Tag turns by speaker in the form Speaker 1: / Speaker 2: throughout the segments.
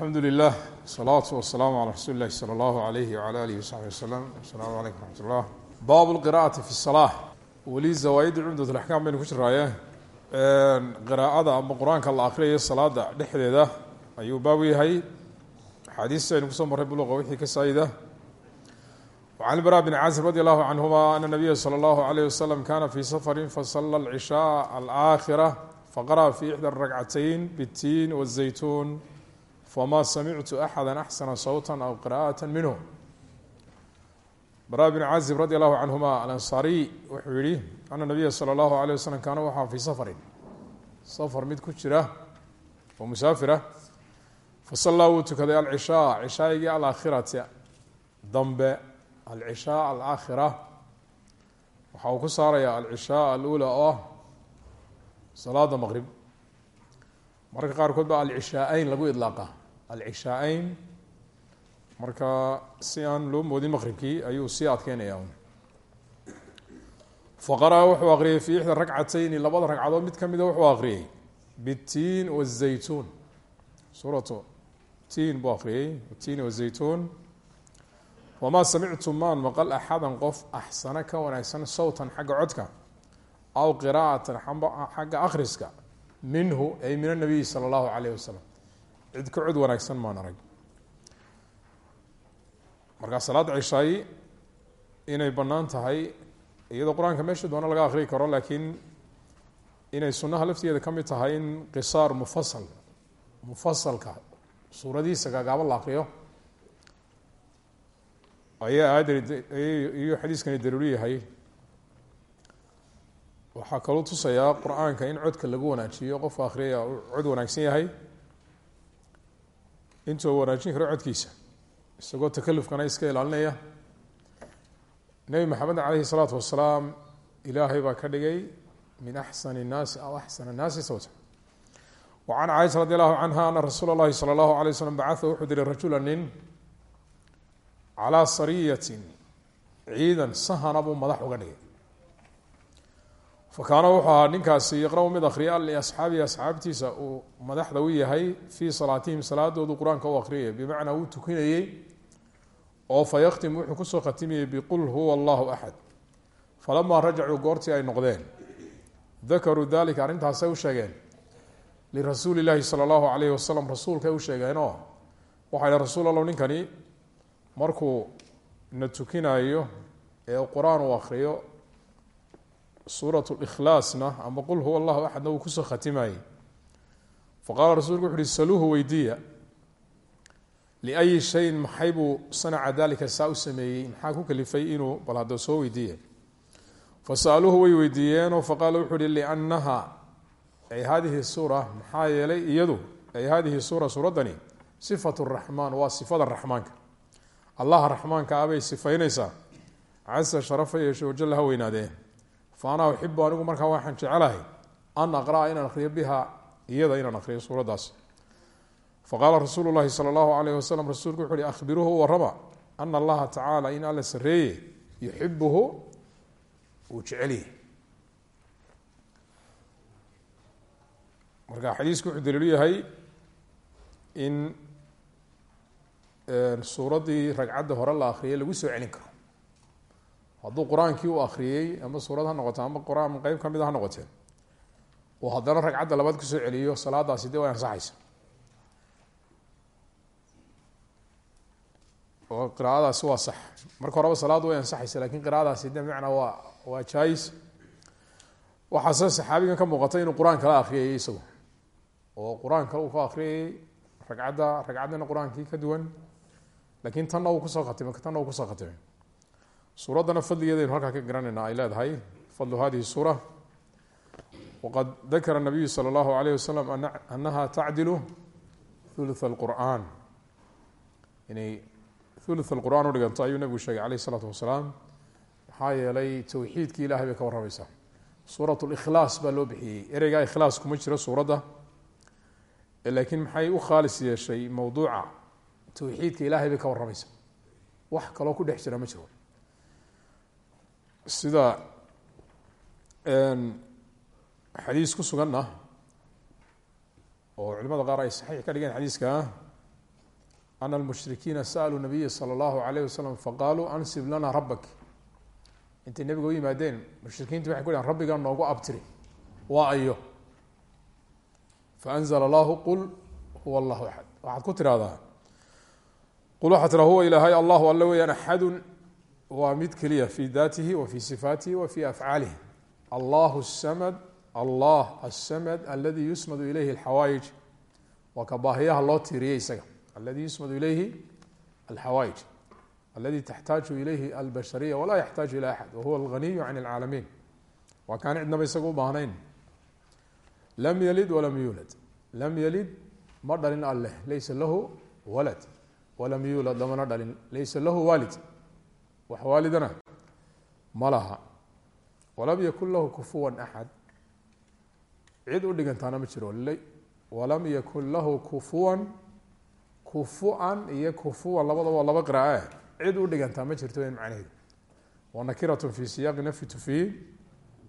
Speaker 1: alxamdu lilah salaatu wasalaamu calaa rasuuli illahi sala allahu alayhi wala alihi wasaxbi wasalam asalaamu calaykum raxmat ullah baab lqiraa'ati fi salaa weli zawaaidda cumdat laxkaam baynu ku jiraaye qiraa'ada ama qur'aanka la akriyayo salaada dhexdeeda ayuu baab yahay. Axaadiista aynu ku soo marray buluqa wixii ka saayida wacan bara bn caazib radi allahu canhuma ana nabiya sala allahu alayh wasalam kana fi safarin fasala alcishaaa alaakhira faqara'a fi ixda rakcatayn bitiin wazaytuun fma samictu axada axsana sawta aw qira'aة minhu bara bn cazib radi allahu canhuma alansaariy wuxuu yihi ana nabiya salى اllahu alيه waslm kaana waxaa fii safarin safar mid ku jira oo musaafira fasallaa wuu tukaday alcishaa cishaaigii alaakhirati dambe alcishaa alaakhira waxa uu ku saaraya alcishaa alula oo ah salaada maqrib mararka qaarkood ba alcishaaeyn lagu idlaaqa alcishaaeyn marka si aan loo moodin maqribkii ayuu sii adkeynaya faqara wuxuu aqriyay fi ixda rakcatayni labada ragcadood mid kamida wuxuu aqriyey bitiin wazaytuun suuratu tiin buu aqriyey tiin wazaytuun wamaa samictu maan maqal axadan qof axsana ka wanaagsan sawtan xagga codka aw qiraa'atan xagga akhriska minhu ay min anabiyi sala allahu alayh wasalam cid ka cod wanaagsan maan arag markaa salaada cishaayi inay bannaan tahay iyadoo qur'aanka meesha doona laga akriyi karo laakiin inay sunnaha lafteeda ka mid tahay in qisaar mufasal mufasalka suuradihiisa gaagaaban la akriyo ayaa aayadaniyo xadiiskani daruuri yahay. Waxaa kaloo tusayaa qur'aanka in codka lagu wanaajiyo qofka akhriyaya uu cod wanaagsan yahay intuu wanaajin karo codkiisa isagoo takalufkana iska ilaalinaya nebi maxamed caleyhi salaatu wasalaam ilaahay baa ka dhigay min axsan الnaasi aw axsan الnaasi sawta wa can caaisha radi allahu canha ana rasuula اllahi salى اllahu alay waslm bacaa wuxuu diray rajula nin calaa sariyatin ciidan sahana buu madax uga dhigay fakaana wuxuu ahaa ninkaasi yaqra-u mid akhriya liasxaabihi asxaabtiisa uu madaxda u yahay fii salaatihim salaadoodu qur'aanka u akhriyay bimacnaa uu tukinayey oo fa yakhtim wuxuu ku soo khatimayey biqul huwa allahu axad falamaa rajacuu goortii ay noqdeen. Dakaruu dalika arrintaasay u sheegeen. Lirasuuli llaahi sala allahu alayhi wasalam rasuulkay u sheegeenoo waxay rasuul allow ninkani markuu na tukinayo ee qur'aan uu akhriyo suurat likhlaasna ama qul huwa allahu axadna uu ku soo khatimayey faqaala rasulku wuxu uhi saluuhu weydiiya. Liayi shayin maxay buu sanaca dalika saa u maxaa ku kalifay inuu bal hadda soo weydiiye? Fasa'aluuhu way weydiiyeenoo faqaala wuxuu uhi liannaha ay hadihi suura maxaa yeelay iyadu ay hadihi suura suuraddani sifatu raxmaan waa sifada raxmaanka. Allaha raxmaanka ah bay sifaynaysaa. Casa sharafa yeeshe wajalla ha weynaadee fa anaa uxibu anigu markaa waxaan jecelahay an aqra'a inaan akhriyo biha iyada inaan akhriyo suuraddaas faqaala rasuulu llahi sala allahu alayh wasalam rasuulku wuxu uhi akhbiruuhu u warrama ana allaha tacaala in alla sareeye yuxibuhu uu jecelyahy marka xadiisku wuxuu daliilu yahay in suuraddii ragcadda hore la akhriyay lagu soo celin karo hadduu qur'aankii u akriyey ama suurad ha noqote ama qur'aan qeyb ka mida ha noqotee uu haddana ragcadda labaad ku soo celiyo salaadaasi dee way ansaxaysa oo qiraa'adaasi waa sax. Marka horeba salaaddu way ansaxaysa laakiin qiraa'adaasi de bimacnaa waa waa jais waxaase saxaabigan ka muuqatay inuu qur'aan kala akriyayay isagu. Oo qur'aan uu ka akriyayay ragcadda ragcaddana qur'aankii ka duwan. Lakin tanna uu ku soo khatimay tanna uu ku soo khatimay suuraddana fadligeedaynu halkaa ka garanayna ay leedahay. Fadlu hadihi suura. Waqad dakara nabiyu sala allahu alayh wasalam anaha tacdilu thuluth alqur'an inay thuluth alqur'an u dhiganto ayuu nabigu sheegay alayh isalaatu wasalaam maxaa yeelay towxiidkii ilahay bay ka warramaysaa. Suurat likhlaas baa loo bixiyey. Ereygaa ikhlaas kuma jiro suuradda laakiin maxay u khaalis yeeshay mowduuca towxiidka ilahay bay ka warramaysaa. Wax kaloo ku dhex jira ma jiro sida xadiis ku suganna oo culimada qaar ay saxiix ka dhigeen xadiiska ana almushrikiina sa'aluu nabiya sala allahu alayh wasalam faqaaluu ansib lana rabak intay nebiga u yimaadeen mushrikiintu waxay ku dhahan rabbigaa noogu abtiri waa ayo. Faanzla allahu qul huwa allahu axad waxaad ku tidhahdaa qul waxaa tiraa huwa ilaahay allahu alle weyaan waa mid keliya fi daatihi wa fi sifaatihi wa fi afcaalihi. Allahu samad allah asamad aladi yusmadu ilayhi alxawaayij waa ka baahiyaha loo tiiriyey isaga. Aladi yusmadu ilayhi alxawaayij aladi taxtaaju ilayhi albashariya walaa yaxtaaju ila axad. Wahuwa alganiyu can alcaalamiin. Waa kaan cidnaba isaga u baahnayn. Lam yalid walam yuulad lam yalid ma dhalin alleh laysa lahu walad. Walam yuulad lamana dhalin laysa lahu waalid wax waalidana ma laha. Walam yakun lahu kufuwan axad cid u dhigantaana ma jiro. Walam yakun lahu kufuwan kufu-an iyo kufuwan labadaba laba qiraa'e cid u dhigantaa ma jirto in macnaheedu. Wa nakiratun fi siyaaqi nafyi tufiid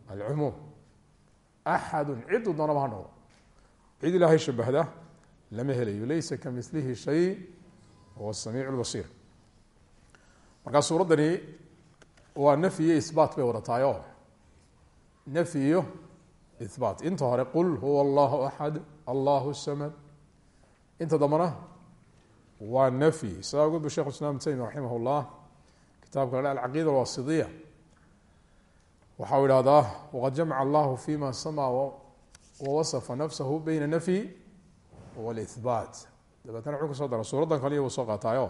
Speaker 1: alcumuum axadun cidu doonaba ha noqdo. Cid ilaahay shabahda lama helayo. Laysa ka milihi shay huwa samiic lbasiir markaa suuraddani waa nafyi iyo ihbaat bay wadataayo nafyi iyo ihbaat inta hore qul huwa allahu axad allahu samad. Inta dambana waa nafyi. Sidaa ogeed bu shekh islam taymiya raximah llah kitaabka la alcaqiida alwasidiya waxa uu ihahdaa waqad jamaca allahu fima sama wawasafa nafsahu beyna nafyi wاlihbaat dabeetna wuxuu ku soo dara suuraddan wuu soo qaataayo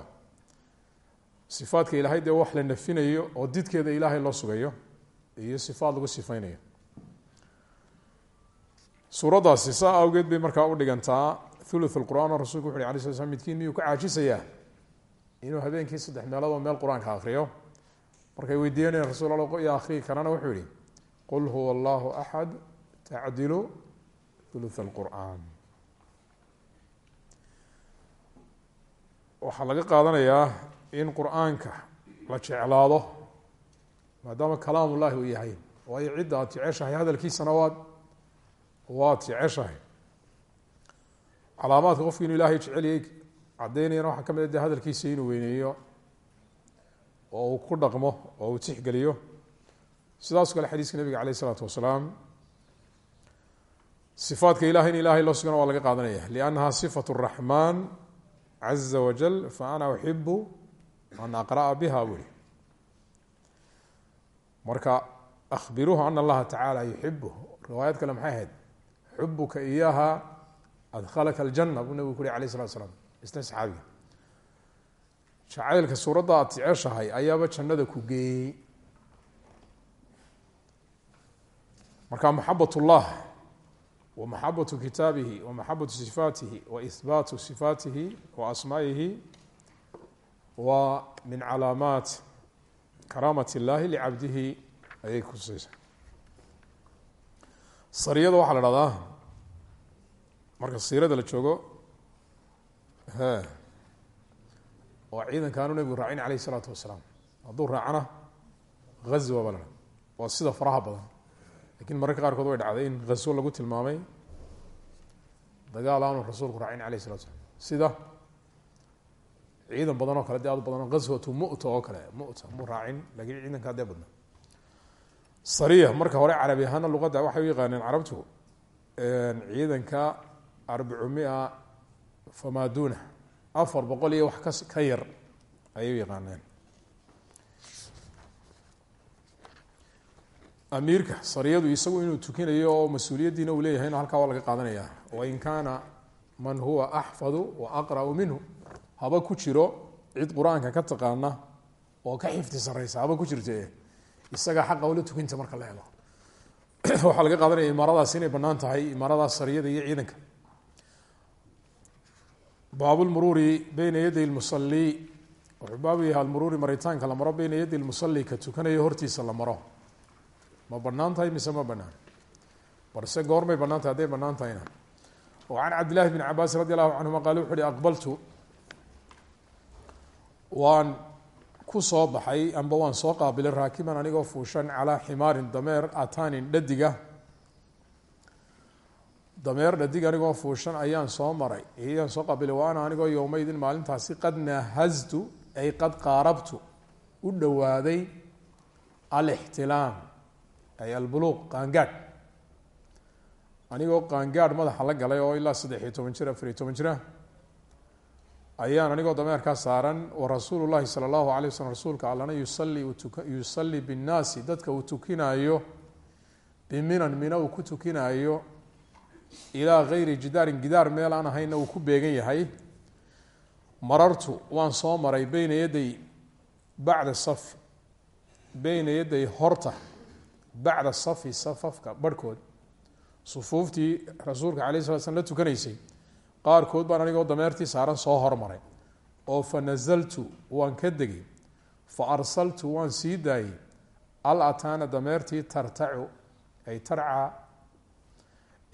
Speaker 1: sifaadka ilaahay dee wax la nafinayo oo didkeeda ilaahay loo sugayo iyo sifaad lagu sifeynayo suuraddaasi saa awgeed bay markaa u dhigantaa thuluth lqur'aan oo rasulku wuxu uhi alay sla slam midkiin miyuu ka caajisayaa inuu habeenkii saddex meeloodoo meel qur'aanka akriyo markay weydiiyanayeen rasul alla ya akrii karana wuxuu yihi qul huwa allahu axad tacdilu thuluth alqur'aan. Waxaa laga qaadanayaa in qur'aanka la jeclaado maadaama kalaam ullahi uu yahay. Waayo cidda aad jeceshahay hadalkiisana waad waad jeceshahay. Calaamaadka qofki inuu ilaahay jeceliyay caddeynayana waxaa ka mid a hadalkiisa inuu weyneeyo oo uu ku dhaqmo oo uu tixgeliyo. Sidaaso kale xadiiska nabiga aleyh isalaatu wasalaam sifaadka ilahay in ilahay loo sugana waa laga qaadanaya. Liannaha sifat raxmaan caza wajal fa ana uxibu an aqra'a biha buri marka ahbiruuhu ana allaha tacaala yuxibuh riwaayad kale maxay ahayd? Xubuka iyaha adkhalaka aljana buu nabigu ku yuri alayh salatu slam isna saxaabiga jacaylka suuradda jannada ku geeyey. Marka maxabat wa maxabatu kitaabihi wa maxabatu sifaatihi wa ihbaatu sifaatihi wa asmaa'ihi waa min calaamaat karaamat اllahi licabdihi ayay kusaysa sariyada waxaa la dhahdaa marka siirada la joogo waa ciidankaanu nebigu raacin aleyh isalaatu wasalaam. Hadduu raacana ghazwa baa la dhaha waa sida faraha badan. Lakin mararka qaarkood way dhacday in ghaswo lagu tilmaamay dagaal aanu rasuulku raacin aleyh ciidan badan oo kale de aad badan ghaswatu mu'ta oo kale mu'ta mu raacin lakiin ciidankaa dee badna. Sariya marka hore carabi ahaana luqadda waxay u yaqaaneen carabtu ciidanka arbacu mia duna afar boqol iyo wax kas ka yar ayay u yaqaaneen. Amiirka sariyadu isagu inuu tukinayo oo mas'uuliyaddiina uu leeyahayna halkaa waa laga qaadanaya wain kaana man huwa axfadu wa aqra'u minhu haba ku jiro cid qur'aanka ka taqaana oo ka xifdi sareysa haba ku jirte isagaa xaqa ula tukinta marka la helo. Waxaa laga qaadanaya imaaradaas inay bannaan tahay imaaradaas sariyada iyo ciidanka. Baabulmuruuri beyna yaday lmusali wuxuu baabu yahay almuruuri maritaanka la maro beyna yaday lmusali ka tukanayo hortiisa la maro. Ma bannaan tahay mise ma banaan balse goormay bannaan tahay hadday banaan tahayna. O can cabdillahi bn cabaas radi allahu canhuma qaale wuxu uhi aqbaltu waan ku soo baxay amba waan soo qaabilay raakiban anigoo fuushan calaa ximaarin dameer atanin dhadiga. Dameer dhadig anigoo fuushan ayaan soo maray. Ayaan soo qabilay wa ana anigoo yowmaydin maalintaasi qad nahaztu ay qad qaarabtu u dhowaaday alixtilaam ay albuluuq qaangaadh. Anigoo qaangaadh madaxa la galay oo ilaa saddex iyo toban jir afar iyo toban jira ayaan anigoo dameerkaa saaran wa rasuulu llahi sala allahu alay waslm rasuulka allana yusali yusalli binnaasi. Dadka uu tukinaayo biminan mina uu ku tukinaayo ilaa gayri jidaarin gidaar meel aan ahayna uu ku beegan yahay. Marartu waan soo maray beyna yaday bacda safi beyna yaday horta bacda safi safafka barhkood. Sufuuftii rasuulka alayh sala slam la tukanaysay qaarkood baan anigoo dameertii saaran soo hormaray. Oo fa nasaltu waan ka degay fa arsaltu waan sii daayey. Al ataana dameertii tartacu ay tarcaa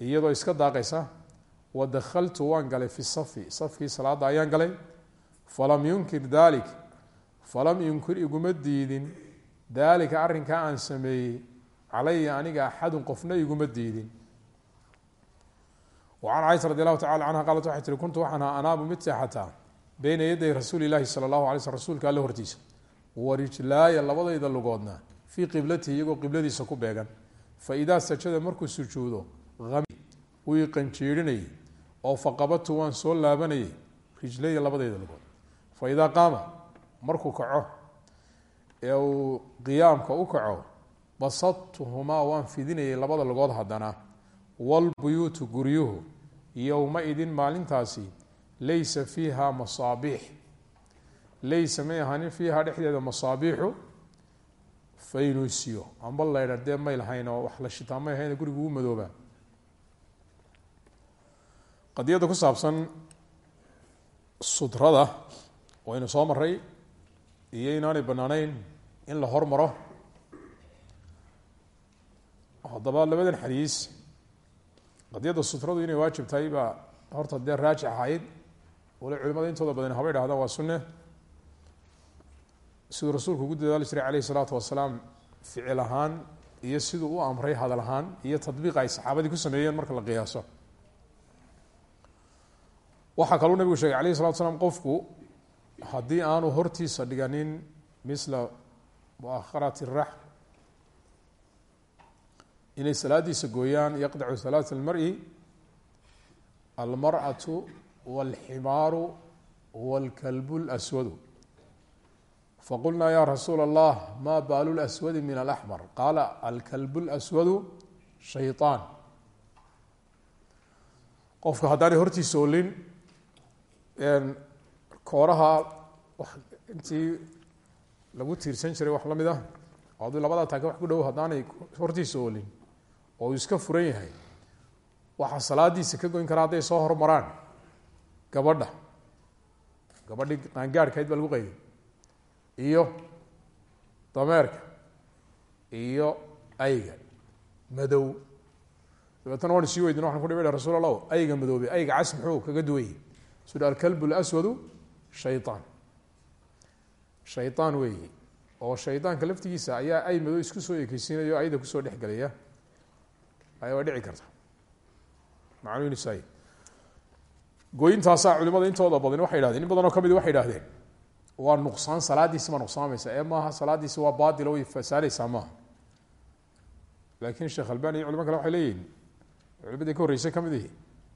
Speaker 1: iyadoo iska daaqaysa wa dakhaltu waan galay fi safi. Safkii salaada ayaan galay. Falam yunkir dalik falam yunkir iguma diidin. Daalika arrinkaa aan sameeyey calaya aniga axadun qofna iguma diidin wacan caaisha radi allahu tacala canha qaalat waxay tihi kuntu waxaan ahaa anaabu mid seexataa beyna yaday rasuuli ilahi sala allahu alay slm rasuulka alle hortiisa warijlaaya labadayda lugoodna fii qiblatihi iyagoo qibladiisa ku beegan fa idaa sajada markuu sujuudo wii qanjiirinayay oo faqabadtu waan soo laabanayay rijlaya labadayda lugood fa idaa qaama markuu kaco ee uu qiyaamka u kaco basadtuhumaa waan fidinayay labada lugood haddana walbuyuutu guryuhu yowma-idin maalintaasi laysa fiiha masaabiix. Laysa may ahaanin fiiha dhexdeeda masaabiixu faynusiyo amba laydha dee may lahayn wax la shitaa may ahayn gurigu u madoobaa qadiyadda ku saabsan sudrada waynu soo maray iyo inaanay bannaanayn in la hormaro haddaba labadan xadiis qadiyadda sutradu inay waajib tahay baa horta dee raajix ahayd wali culimada intooda badan haba idhahdaan waa sunne. Siduu rasuulku ugu dadaali jiray caleyhi salaatu wasalaam ficil ahaan iyo siduu u amray hadal ahaan iyo tadbiiqa ay saxaabadii ku sameeyeen marka la qiyaaso. Waxaa kaluu nabigu sheegay alayh salatu slam qofku haddii aanu hortiisa dhiganin misla muakharati rax inay salaadiisa gooyaan yaqdacu salaat almari almarأaةu wاlximaaru wاlkalbu اlaswadu faqulnaa ya rasuula اllah ma baalu اlaswadi min alaxmar qaala alkalbu اlaswadu shayطaan qofka haddaanay hortiisa olin kooraha intii lagu tiirsan jiray wax la mid ah aduu labada taake wax ku dhow haddaanay hortiisa olin oo iska furan yahay. Waxaa salaadiisa ka goyn kara hadday soo hormaraan. Gabadha. Gabadhii qaangaarhkayd baa lagu qayday iyo dameerka. Iyo ayga. Madow. Dabeetana waan sii weydin waxan ku dhib rasuul ayga madoobe ayga cas kaga duwayey sui alkalbu lswadu shayaan shayaan weeye oo shaydaanka laftigiisa ayaa ay madow isku soo ayda ayada ku soo dhex gelaya waa dhici karta. Gooyintaasaa culimada intooda badan waxay hahdeen in badanoo ka mid waxay idhahdeen waa nuqsaan salaadiisi ma nuqsaamaysa ee maaha salaadiisi waa baatilo way fasaadaysaa maaha. Laakiin sheekh albani iyo kale waxay leeyihiin culimadii ka horreysay ka mid ihi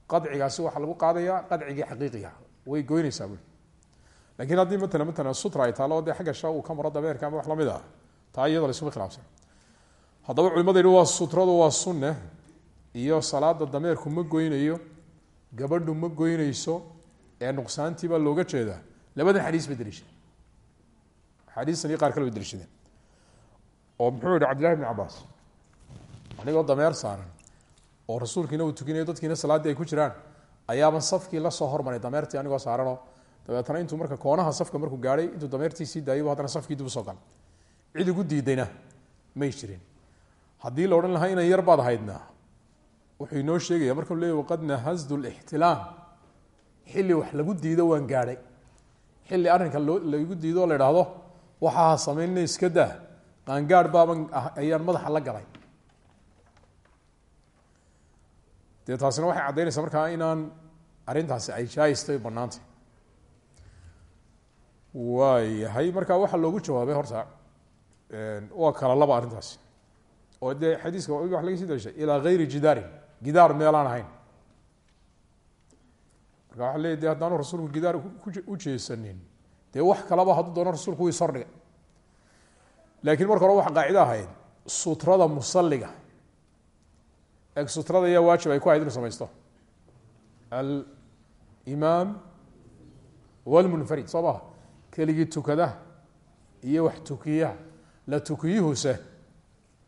Speaker 1: qadcigaasi waxaa lagu qaadayaa qadcigii xaqiiqiga way goynaysaa bui lakiin haddii matala matala sutra ay taalo dee xagga sha uu ka maro ama wax la mid ah taa iyada laysuma khilaafsan haddaba culimada yihi waa sutradu waa sunne iyo salaada dameerku ma goynayo gabadhu ma goynayso ee nuqsaantii baa looga jeedaa. Labadan xadiis bay daliishadeen. Xadiistan iyo qaar kale bay daliishadeen. Oo muxuu yihi cabdillahi bn cabaas anigoo dameer saaran oo rasuulkiina uu tukinayo dadkiina salaaddii ay ku jiraan ayaaba safkii la soo hormaray dameertii anigoo saaranoo. Dabeetana intuu marka koonaha safka markuu gaadhay intuu dameertii sii daayay bu haddana safkii dib u soo galay cid igu diidayna may jirin haddii la odhan lahaa inan yar baad ahaydna wuxuu inoo sheegaya markau leey waqad nahasdu lixtilaam xilli wax lagu diido waan gaadhay. Xilli arrinka lagu diido oo la idhaahdo waxaa samaynna iska daa qaangaadh baaban ayaan madaxa la galay. Dee taasina waxay caddaynaysaa markaa inaan arrintaasi ay jaayistay bannaantay waayahay marka waxaa loogu jawaabay horta waa kala laba arrintaasi oo dee xadiiska wa laga sii dalishay ilaa gayri jidaarin gidaar meelaan ahayn. Marka waxa leey de haddaanu rasuulku gidaar u jeesanin dee wax kalaba hadduu doono rasuulku wii sordhigay laakiin marka hore waxa qaacido ahayd sutrada musalliga eg sutrada ayaa waajib ay ku ahayd inu samaysto. Alimaam walmunfarid soo maha keligii tukadaha iyo wax tukiyaha la tukiyuhuse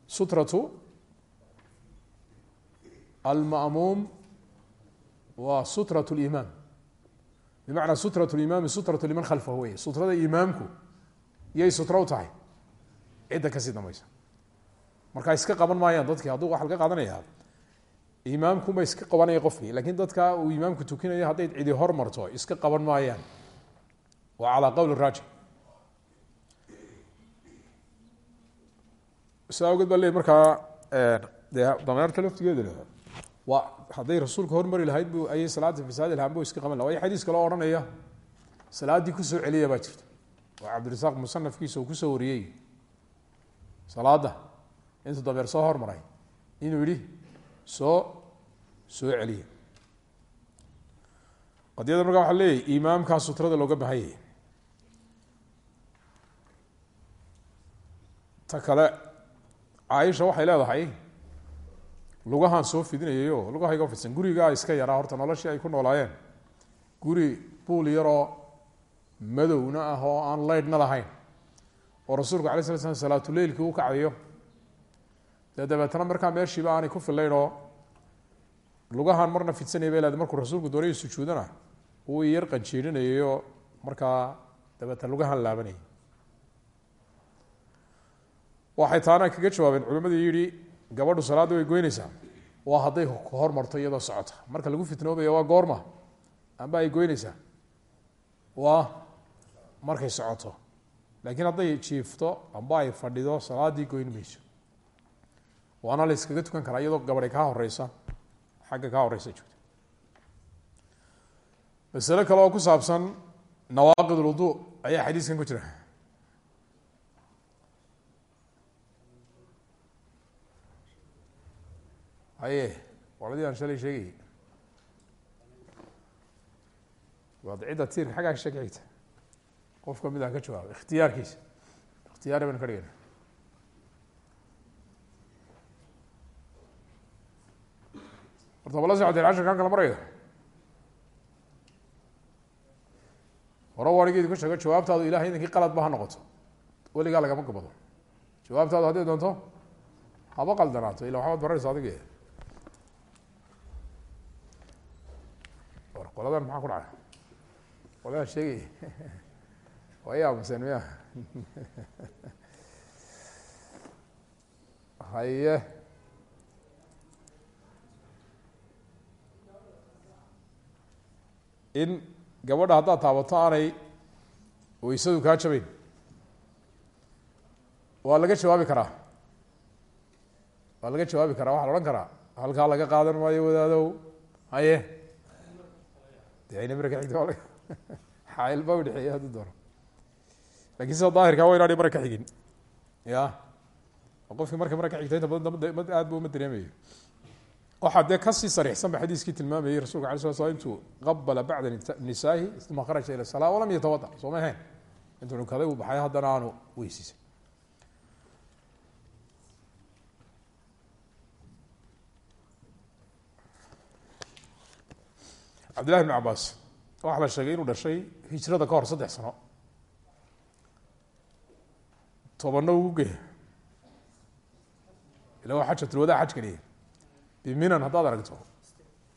Speaker 1: sutratu almamuum waa sutrat limaam bimacnaa sutrat limaami sutratu liman khalfahu wey sutrada imaamku yay sutra u tahay e cidda ka sii dambaysa markaa iska qaban maayaan dadkii hadduu waxa laga qaadanaya e imaamkunba iska qabanaya qofkii e laakiin dadka uu imaamku tukinayo hadday cidi hormarto iska qaban maayaan waa calaa qowli raaji saa awgeed baa le markaa dee dameerta laftigeeda waa hadday rasuulka hormari lahayd bu ayay salaada fasaadi lahaan bu iska qaban laha way xadiis kaloo odhanaya salaaddii ku soo celiya baa jirta. Oo cabdirasaaq musanafkiisa uu ku soo wariyey. Salaada intuu dameer soo hormaray inuu yihi soo soo celiya qadiyada markaa waxaa leeyahy imaamkaa sutrada looga baahan yahay ta kale caaisha waxay leedahay lugahaan soo fidinayayo lugahayga fidsan. Gurigaa iska yaraa horta noloshii ay ku noolaayeen. Guri buul yaroo madowna ah oo aan leydhna lahayn. Oo rasuulku alay sla slam salaatuleilkii u kacayo dee dabeetana markaa meeshiiba aanay ku filayn oo lugahaan marna fidsanaya bay leedahay. Markuu rasuulku doonaya sujuudana uu yar qanjiirinayayoo markaa dabeetana lugahaan laabanayay waxay taana kaga jawaabeen culimadii yihi gabadhu salaadda way goynaysaa. Waa hadday hormarto iyadoo socota. Marka lagu fitnoobaya waa goorma. Amba ay goynaysaa? Waa markay socoto. Laakiin hadday jiifto amba ay fadhido salaaddii goyn mayso. Waana la yskaga tukan karaa iyadoo gabadhay kaa horeysa xagga kaa horeysa joogta masale kale oo ku saabsan nawaaqid ulwudu ayaa xadiiskan ku jira haye waladii aan shalay sheegayay waad cidda tiirka xaggaa ka sheeg xigta qof ka mid ah ka jawaaba ikhtiyaarkiisa. Ikhtiyaari baynu ka dhigayna horta bala socodeen casharka halka la marayda hore warigeedu ka sheego jawaabtaadu ilahay idankii qalad ba ha noqoto. Weligaa lagama gabado. Jawaabtaadu hadday doonto haba qaldanaato ila waxbaad baranaysa adig war qoladan maxaa ku dhacay qoladan sheegay waa i aamuseen miya haye. In gabadha haddaad taabato aanay waysadu kaa jabayn waa laga jawaabi karaa. Waa laga jawaabi karaa waxaa la odhan karaa halkaa laga qaadan maayo wadaadow haye de mara ka xigta xaail ba udhexeeya hadduu doono. Lakin sida daahirka wa inaanay mara ka xigin. Ya. Qofkii marka mara ka xigta inta badan aad bu uma dareemayo waxaa dee ka sii sariixsan ba xadiiskii tilmaamayey rasulka ala sla slam intuu qabala bacda nisaahi uma kharaja ila salaa walam yatawada soo ma ahayn. Intuu dhunkaday uu baxay haddana aanu weysiisay cabdillahi bn cabaas waxaa la sheegay inuu dhashay hijrada ka hor saddex sano. Tobanna ugu ge ila waa xajatulwadaa xajkaniye biminan haddaad aragto?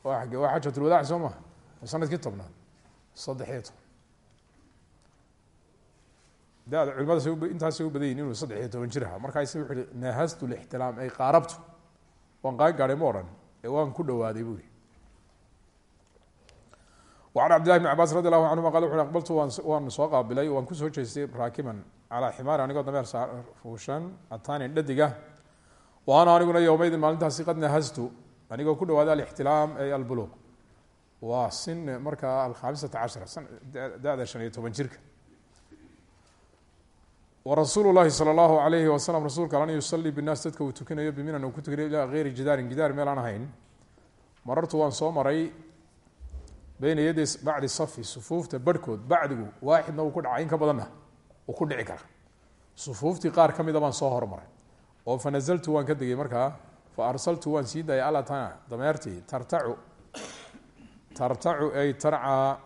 Speaker 1: Waa xajatulwadaac soo maha waa sannadkii tobnaad saddex iyo toban dada culimada s intaasay u badan yihiin inuu saddex iyo toban jir ahaa. Markaa isa wuxu uhi nahastu lixtilaam ay qaarabtu. Waan qaan gaadhay ma odhan. Ku dhawaaday an cabdillahi bn cabaas radi allahu canhuma qal wuxu aqbaltu waan soo qaabilay waan ku soo jeestay raakiman calaa ximaari anigoo dameer fuushan ataanin dhadiga wa ana aniguna yowmaydin maalintaasi qad nahastu anigoo ku dhawaaday alixtilaam ay albuluuq waa sin markaa alkhaamisata cashara da-da shan iyo toban jirka warasuulu lahi sala allahu alayhi wasalam rasuulka lan yusalii binaas dadka uu tukinayo biminan uu ku tukinayo ilaa eyri jidaarin jidaar meel aan ahayn marartu waan soo maray beyna yaday bacdi safi sufuufta barhkood bacdigu waaxidna uu ku dhaca in ka badanna uu ku dhici kara sufuuftii qaar ka mida baan soo hormaray. Oo fa nazaltu waan ka degay markaa fa arsaltu waan sii daayay alatana dameertii tartacu tartacu ay tarcaa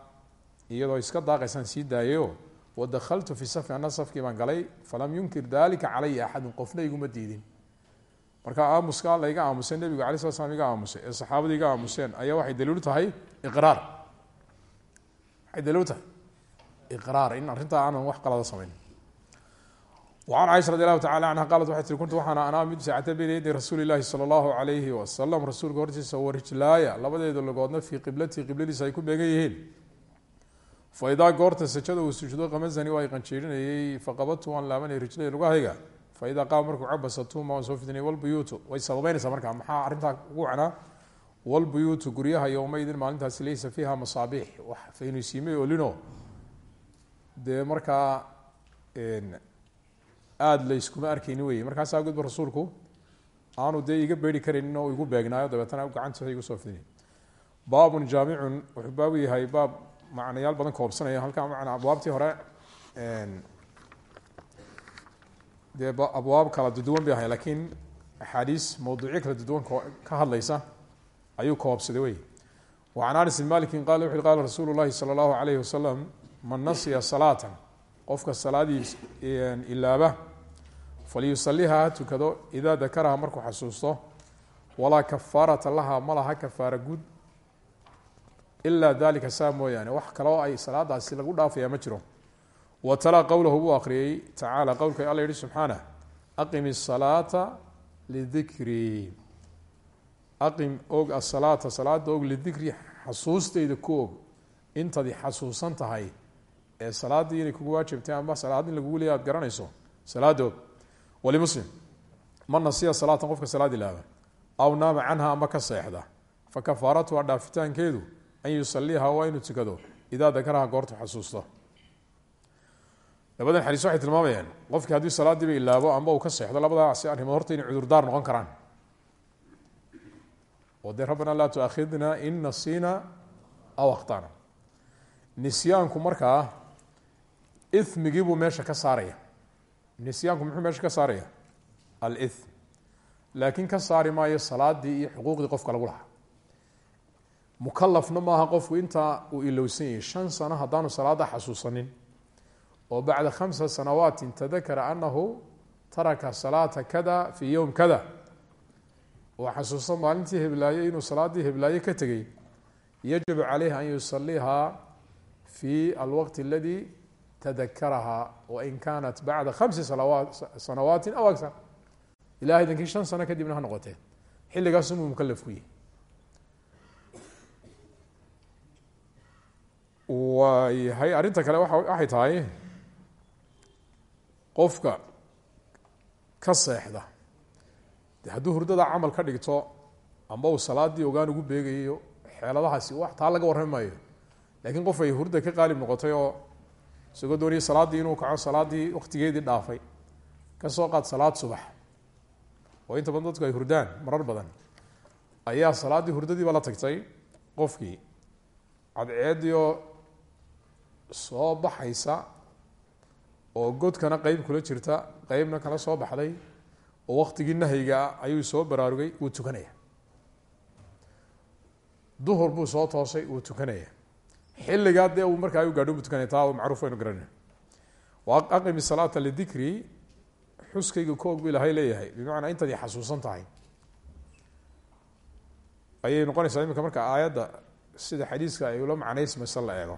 Speaker 1: iyadoo iska daaqaysaan sii daayayo wadakaltu fi safi ana safkii baan galay falam yunkir dalika calaya axadun qofna iguma diidin. Marka aamuska alla iga aamusay nebigu alay slam iga aamusay ee saxaabadii iga aamuseen ayaa waxay daliilu tahay iqraar adalw tahay raar in arrintaa aanan wax qalada samayn. An caiشha radi alahu anha qaalat waxay tii kuntu waxaana anaa mid saacata bayna yaday rasuuli ilahi salى allahu alayhi wasalam rasuulka hortiisa warijlaaya labadeedu lagoodna fi qiblatii qibladiisa ay ku beegan yihiin. Faidaa goorta sajada uu sujudo qamazani waa ay qanjeerinayey faqabatu waan laabanay rijlay lugahayga faidaa qaama markuu cabasatuma waan soo fidinay walbuyuutu way sababeynaysaa markaa maxaa arrintaa ugu wacnaa walbuyuutu guryaha yowmaydin maalintaasi laysa fiiha masaabiix. Wax faynuysiimay olino dee markaa aada la yskuma arkayni wey markaas awgeedba rasuulku aanu dee iga beeri karaynin igu beegnaayo. Dabeetana gacantiisa igu soo fidinay baabun jaamicun wuxuu baabu yahay baab macnayaal badan koobsanaya. Halkaa macnaa abwaabtii hore dee abwaab kala duduwan bay laakiin axaadiis mawduucyo kala duduwan ka hadlaysa ayuu koobsaday wey. Wacan anas bn malikin qala wuxu qala rasuulu llahi sala allahu alayhi wasalam man nasiya salaatan qofka salaadii ilaaba falyusaliha ha tukado idaa dakaraha markuu xasuusto walaa kafaarata laha ma laha kafaara guud ilaa dalika saa mooyaane. Wax kaloo ay salaadaasi lagu dhaafaya ma jiro. Wa talaa qowlahu buu akriyey tacaala qowlka alla yihi subxaanah aqim الsalaata lidikri aqim og asalaata salaada og lidikri xasuustayda ku og intadi xasuusan tahay ee salaaddii inay kugu waajibtay ama salaad in lagugu leeya ad garanayso salaada og walimuslim man nasiya salaatan qofka salaad ilaaba aw naama canha ama ka seexda fa kafaaratuha dhaafitaankeedu an yusaliiha waa inuu tukado idaa dakaraha goortu xasuusto labadan xadiis waxay tilmaamayaan qofkii haddii salaadiiba ilaabo amba uu ka seexdo labadaasi arrimood horta inay cudurdaar noqon karaan oo dee rabbana laa tuaakhidna in nasiina aw akhtana. Nisyaanku markaa imigii buu meesha ka saaraya. Nisyaanku muxuu meesha ka saaraya? Alm laakiin ka saari maayo salaadii iyo xuquuqdii qofka lagu lahaa. Mukalafna maaha qofku intaa uu ilowsan yahay. Shan sano haddaanu salaada xasuusanin oo bacda khamsa sanawaatin tadakara anahu taraka salaata kada fii yowm kada oo xasuusta maalintii heblaaye inuu salaadii heblaaye ka tegey yajibu calayhi an yusaliiha fi alwaqti aladi tadakaraha wain kanat bacda khamsi sanawaati aw agar ilahay dankii shan sano kadibna ha noqotee. Xilligaas inuu mukalaf ku yihi waayahay arrinta kale waa waxay tahay qofka ka seexda hadduu hurdada camal ka dhigto amba uu salaadii ogaan ugu beegayo xeeladahaasi wax taa laga warrami maayo. Laakiin qof ay hurda ka qaalib noqotay oo isagoo doonaya salaaddii inuu kaco salaaddii waktigeedii dhaafay ka soo qaad salaad subax oo inta badan dadku ay hurdaan marar badan ayaa salaaddii hurdadiiba la tagtay qofkii. Cadceediioo soo baxaysa oo godkana qeyb kula jirta qeybna kala soo baxday oo waktigii nahyigaa ayuu soo baraarugay wuu tukanaya. Duhur buu soo toosay wuu tukanaya. Xilligaa dee uu markaa u gaadho buu tukanaya. Taa macruuf waynu garanayna wa aqimi salaata lidikri xuskayga koog bu ilaahay leeyahay. Bimacnaa intadii xasuusan tahay. Ayay noqonaysaa iminka marka aayadda sida xadiiska ay ula macnaysmaysa la eego.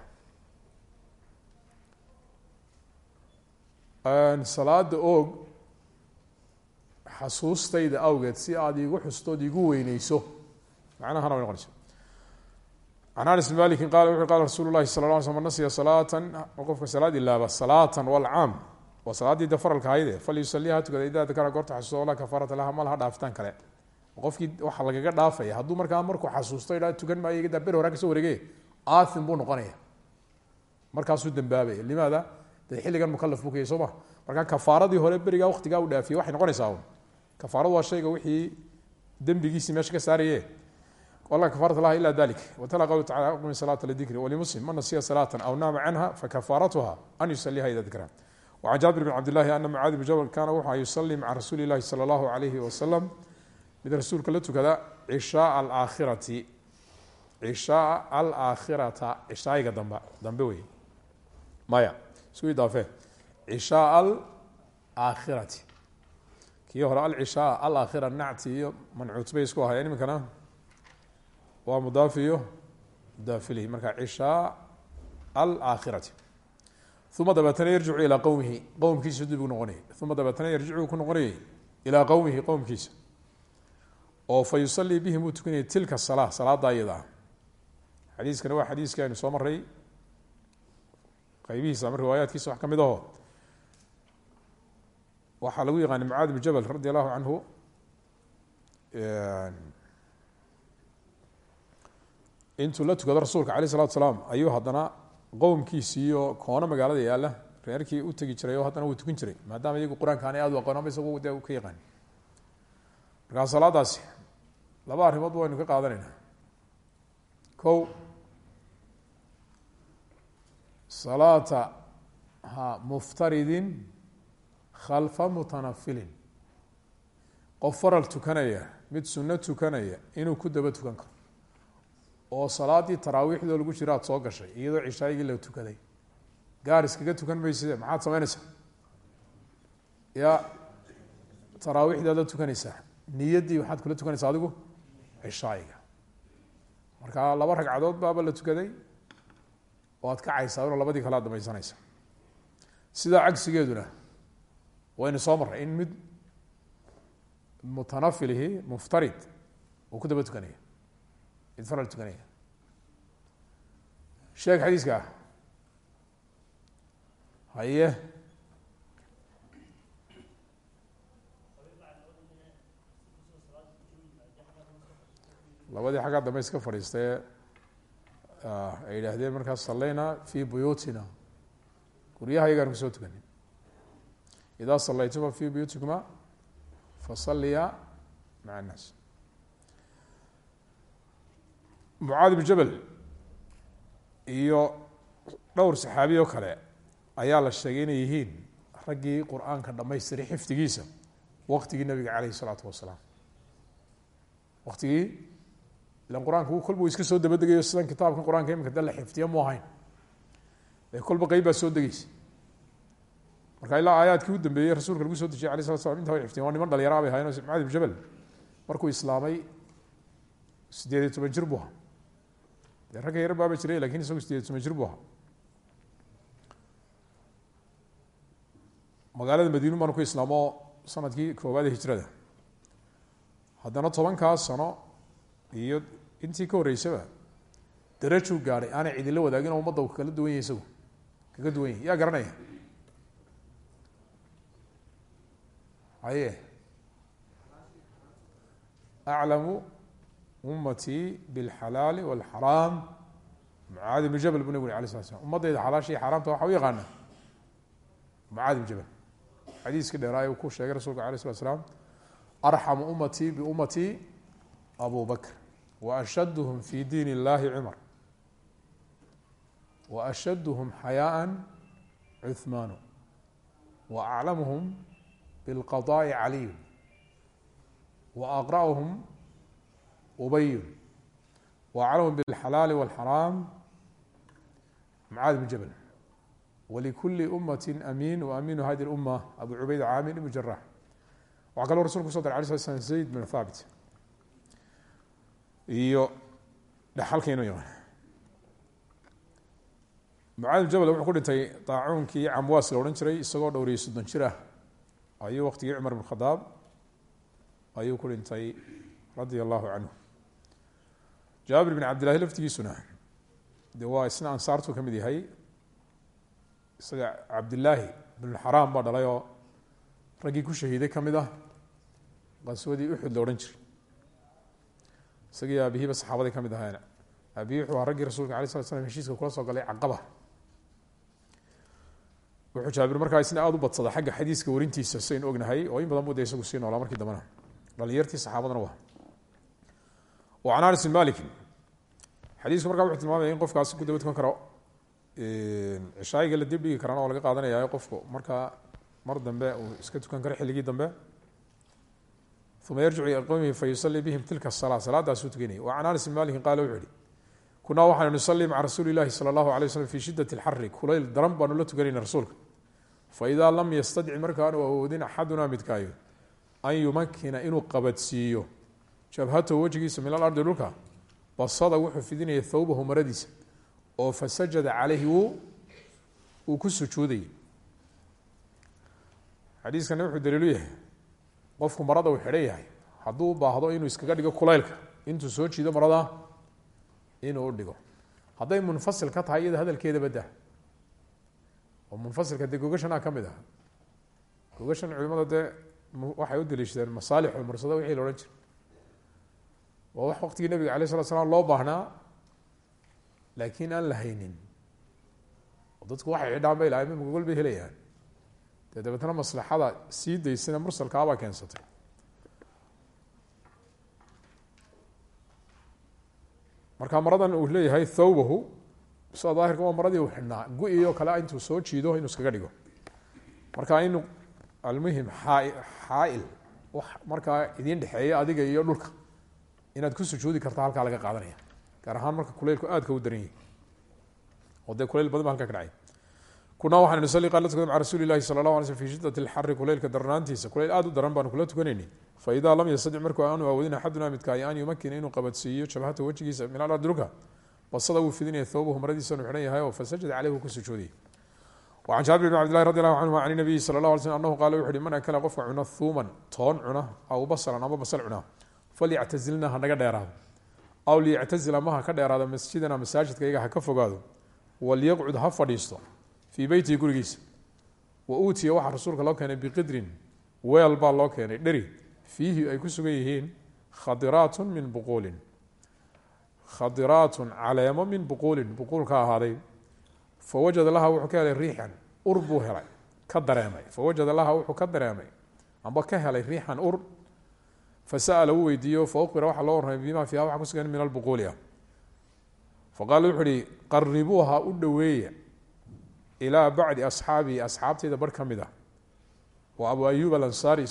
Speaker 1: Salaada oog xasuustayda awgeed si aada iigu xustood iigu weyneyso macnahana way noqonaysa can anas bn maliki qala wuxu qala rasuulu lahi sala la alay sl nasiya salaatan qofka salaad ilaaba salaatan walcaam waa salaaddii de faralka ahayde falyusaliha tukada idaa dakara goorta xasuusto walaa kafaarata laha ma laha dhaafitaan kale. Qofkii waxa lagaga dhaafaya hadduu markaa markuu xasuusto idha tukan maayo igadaa ber horaa ka soo wareege aathim buu noqonaya. Markaasuu dambaabaya limaada? Dee xilligan mukalaf buu kayay soo ma? Hore berigaa waktigaa u dhaafiyey waxay noqonaysaa kafaaradu waa shayga wixii dembigiisii meesha ka saaraye wala kafarat laha ila dalik watala qawlu tacala aqimi salaata lidikri walimuslim man nasiya salaatan aw naama canha fakafaaratuha an yusaliha ida dikra wacan jaabir bn cabdillahi ana mucaadi bn jabal kaana wuxua yusalii maca rasuuli llahi sala allahu alayhi wasalam mid la tukada cishaaa alaakhirati. Cishaaa alaakhirata cishaayiga damba dambe wey maya isku idaafe. Cishaaa alaakhirati kii hore alcishaa alaakhira nacti iyo mancuut bay isku ahayeen iminkana. Waa mudaaf iyo mudaafilihi marka cishaa alaakhirati. Uma dabeetana yarjicu ilaa qowmihi qowmkiisa dib u noqonayay. Uma dabeetana yarjicu ku noqonayay ilaa qowmihi qowmkiisa oo fa yusalii bihim uu tukanayay tilka salaa salaada ayada. Ah xadiiskani waa xadiiskii aynu soo maray qaybihiisa ama riwaayaatkiisa wax ka mid aho waxaa lagu yaqaanay mucaad bn jabal radi allahu canhu intuu la tukado rasuulka alayh isalatu salaam ayuu haddana qowmkiisiiyo koono magaalada yaalla reerkii u tegi jiray oo haddana wuu tukan jiray. Maadaama iyagu qur'aankaani aad u aqoonaba isagu de ka yaqaani. Markaa salaadaasi laba arrimood waynu ka qaadanaynaa. Kow salaata ha muftaridin khalfa mutanafilin. Qof faral tukanaya mid sunno tukanaya inuu ku daba tukan karo. Oo salaadii taraawiixdoo lagu jira aad soo gashay iyadoo cishaayigii la tukaday. Gaar iskaga tukan mayside maxaad samaynaysaa? Ya taraawiixdaad la tukanaysaa. Niyaddii waxaad kula tukanaysaa adigu? Cishaayiga marka laba ragcadood baaba la tukaday oo aad kacaysaa inoo labadii kale ad dhamaysanaysa sidaa cagsigeeduna waynu soo marray in mid mutanafilihi muftarid uu ku daba tukanaya mid faral tukanaya sheeg xadiiska ah haye labadii xaggaa dambe iska fadhiistee ay yidhaahdeen markaas sallayna fi buyuutina guryaha yagaan ku soo tukanin ida salaytuma fi buyuutikuma fasaliya maca annaas mucaad ibn jabel iyo dhowr saxaabi oo kale ayaa la sheegay inay yihiin raggii qur'aanka dhamaystiray xifdigiisa waqtigii nabiga caleyh isalaatu wasalaam. Waqtigii ilan qur'aanku kolba iska soo dabadegayo sidan kitaabkan qur'aanka iminka de la xifdiya mu ahayn. Ee kolba qeyb baa soo degeysa marka ilaa aayaadkii u dambeeyey rasuulka lagu soo dejiyay alay slat slam inta way xifdiyen waa niman dhalinyara bay ahayen mucaad ibn jabel markuu islaamay sideed iyo toban jir buu ahaa. Dee ragga yar baaba jiray laakiin isagu sideed iyo toban jir buu ahaa. Magaalada madiinu baanu ku islaamo sannadkii koowaad ee hijrada haddana tobankaas sano iyo intii ka horreysaba darajuu gaadhay. Aanay cidinla wadaagin oo umadda kala duwan yahay isagu kaga duwan yahay. Yaa garanaya aye. aclamu ummatii bilxalaali wاlxaraam mucaadi bnu jabal buu nabgu uri ala sala slam ummaddayda xalaasha iyo xaramta waxaa u yaqaana mucaadi bnu jabal xadiiskii dheeraaye uu ku sheegay rasuulka ala slat slaam arxamu ummatii biummatii abu bakr waashaduhum fi diin illahi cumar waashaduhum xayaaa cuhmaanu waaclamuhum bاlqaضاءi caliyu waaqra'hm ubayu waaclamhm bاlxalaali wاlxaraam mucaad bn jabl wlikuli umati amiin waamiinu hadi اluma abu cubayd caamir ibn jarax waxaa kaloo rasulku kuso dara ala sla slam zayd bn thaabit iyo dhaxalkaynu iman mucaad jabal wuxuu ku dhintay daacuunkii camwaas la odhan jiray isagoo dhowriyo soddon jir ah ayuu waqtigii cumar bn khadaab ayuu ku dhintay radia allahu canhu jaabir bin cabdillahi laftigiisuna de waa isna ansaartuu ka mid yahay. Isaga cabdillaahi binxaraam baa dhalay oo raggii ku shahiiday ka mid ah qaswadii uxud la odhan jiray. Isagii aabihiiba saxaabadii ka mid ahaana aabihi wuxuu ahaa raggii rasulka alay slat slam heshiiska kula soo galay caqaba wuxuu jaabir markaa isna aada u badsada xagga xadiiska warintiisa saynu ognahay oo in badan buu de isagu sii noolaa markii dambena. Dhalinyartii saxaabadana waa. Wa can anas bin xadiisku markaa wuxuu tilmaamaya in qofkaasi ku daba tukan karo cishaayiga la dibdhigi karana oo laga qaadanaya qofku markaa mar dambe uu iska tukan karo xilligii dambe. Uma yarjicu ila qowmihi fa yusalii bihim tilka salaa salaadaasuu tukanayay. Wa can anas bin malikin qaala wuxuu yihi kunaa waxaanu nusalii maca rasuuli ilahi sala allahu alay waslm fi shidat lxari kulayl daran baanu la faidaa lam yastadci markaanu awoodin axadunaa midkaayo an yumakina inuu qabadsiiyo jabhatahu wejigiisa min alardi dhulka basada wuxuu fidinaya thawbahu maradiisa oo fasajada caleyhi wuu uu ku sujuudayay xadiiskana wuxuu daliilu yahay qofku marada uu xidhan yahay hadduu u baahdo inuu iskaga dhigo kulaylka intuu soo jiido marada inuu u dhigo. Hadday munfasil ka tahay iyada hadalkeeda oo munfasilka dee gogashanaa ka mid ah. Gogashan culimada dee waxay u daliishadeen masaalixulmursada wixii la odhan jira waa wax waqtigii nabiga alay slat slam loo baahnaa laakiin aan la haynin. Oo dadku waxay xidhaan bay lahay mima gogol bay helayaan. Dee dabeetna maslaxada sii daysana mursalkaabaa keensatay. Marka maradan uu leeyahay thawbahu sida daahirka waa maradii uu xidhnaa. Kale intuu soo jiido inuu iskaga dhigo. Marka inu almuhim xaa xaail markaa idiin dhexeeya adiga iyo dhulka. Inaad ku sujuudi karta halkaa laga qaadanaya. Gaar ahaan marka kuleylku aadka u daran yahi oo dee kuleyl badan ba halkaa ka dhacay kunaa waxaan nusalli qaala tukada maca rasuuli lahi sala allah fi shidat lxari kuleylka darnaantiisa. Kuleyl aad u daran baanu kula tukanayni. Faidaa lam yastadic markuu aanu awoodin axaduna midkaayo an yumakina inuu qabadsiiyo jabhata wejigiisa min alardi dhulka basada wuu fidinaya thawbahu maradiisa inu xidhan yahay oo fasajada caleyh ku sujuudayay wacan jaabir bn cabdillahi radi allahu canhuma can nabiyi sala la alay slm anahu qaala wuxu uhi man akala qofka cuna thuuman toon cuna aw basalan ama basal cuna falyactazilna ha naga dheeraado aw liyactazil ama ha ka dheeraado masjidana masaajidka iyaga ha ka fogaado walyaqcud ha fadhiisto fii beytihi gurigiisa wa uutiya waxaa rasuulka loo keenay biqidrin weel baa loo keenay dheri fiihi ay ku sugan yihiin khadiraatun min buquulin khadiraatun caleemo min buquulin buquul ka ahaaday. Fawajada laha wuxuu ka helay riixan ur buu helay ka dareemay. Fawajada laha wuxuu ka dareemay amba ka helay riixan ur. Fasa'ala wuu weydiiyo fauqbira waxaa loo warramay bima fiiha waxa kusugan min albuquuli ah faqaala wuxuu uhi qaribuuha u dhoweeya ilaa bacdi asxaabii asxaabtayda bar ka mid ah. Waa abu ayub alansaari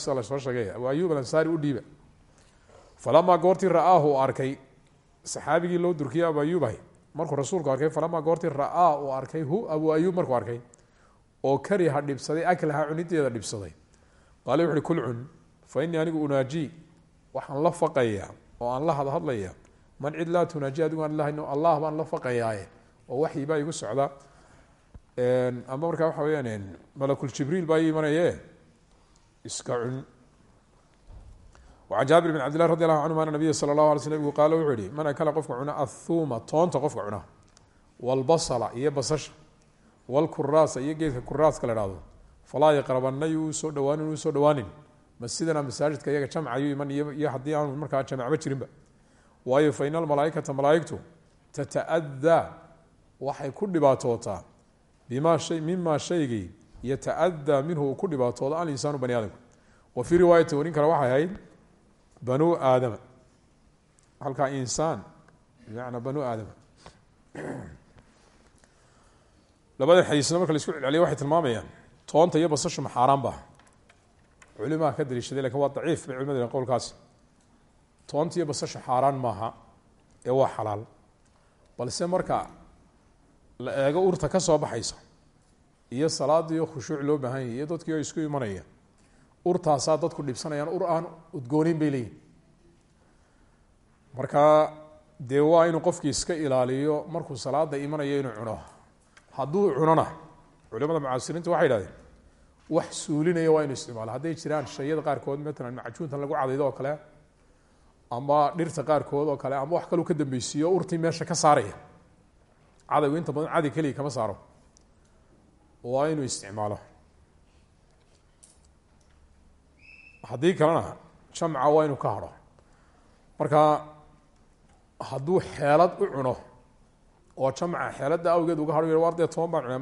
Speaker 1: saxaabigii loo durkiyay abu ayub ahy markuu rasuulku arkay falamaa goortii ra'aa uu arkay hu abu ayub markuu arkay oo kariha dhibsaday aklaha cunideeda dhibsaday. Qaale wuxu uhi kul cun fa innii anigu unaaji waxaan la faqayaa oo aan la hadhadlayaa. Man cid laa tunaaji adigu aan lahayn allah baan la faqayaaye. Oo waxyi baa igu socda. Ama markaa waxa weyaan malakuljibriil baa ii imanaye iska cun wacan jaabir bin cabd llah radi allahu canhum ana nabiya sala allahu alay sl nabigu qaala wuxuu yihi man akala qofka cuna athuuma toonta qofka cuna waalbasala iyo basasha waalkuraasa iyo geedka kuraaska la hahdo falaa yaqrabana yuu soo dhawaanin uu soo dhawaanin masjidana masaajidka iyaga jamcayuu iman iyo haddii aanu markaa jamacba jirinba waayo fa ina almalaaikata malaaigtu tata'adaa waxay ku dhibaatootaa bima mima shaygii yata'adaa minhu uu ku dhibaatoodo alinsaanu bani aadamku wa fii riwaayati warin kale banuu aadama. Halkaa insaan bimacnaa banuu aadama. Labada xadiisna marka la isku celceliya waxay tilmaamayaan. Toonta iyo basashu ma xaaraan ba culimaa ka daliishaday laakiin waa daciif bay culimadu yihaen qowlkaasi toonta iyo basashu xaaraan maaha ee waa xalaal. Balse marka la eego urta ka soo baxaysa iyo salaadiiyo khushuuc loo baahan yahy iyo dadkii oo isku imanaya urtaasaa dadku dhibsanayaan ur aan udgoonin bay leeyihiin marka dee waa inuu qofkii iska ilaaliyo markuu salaada imanayo inuu cuno. Hadduu cunona culimada mucaasiriinta waxay idhahdeen wax suulinaya waa inu isticmaalo. Hadday jiraan shayada qaarkood matalan macajuuntan lagu cadaydo oo kale ama dhirta qaarkood oo kale ama wax kaluu ka dambeysiiyo urtii meesha ka saaraya. Cadaygu inta badan caday keliya kama saaro. Waa inuu isticmaalo haddii kalena jamca waa inuu ka hadho. Marka hadduu xeelad u cuno oo jamca xeelada awgeed uga har war dee toban baan cunay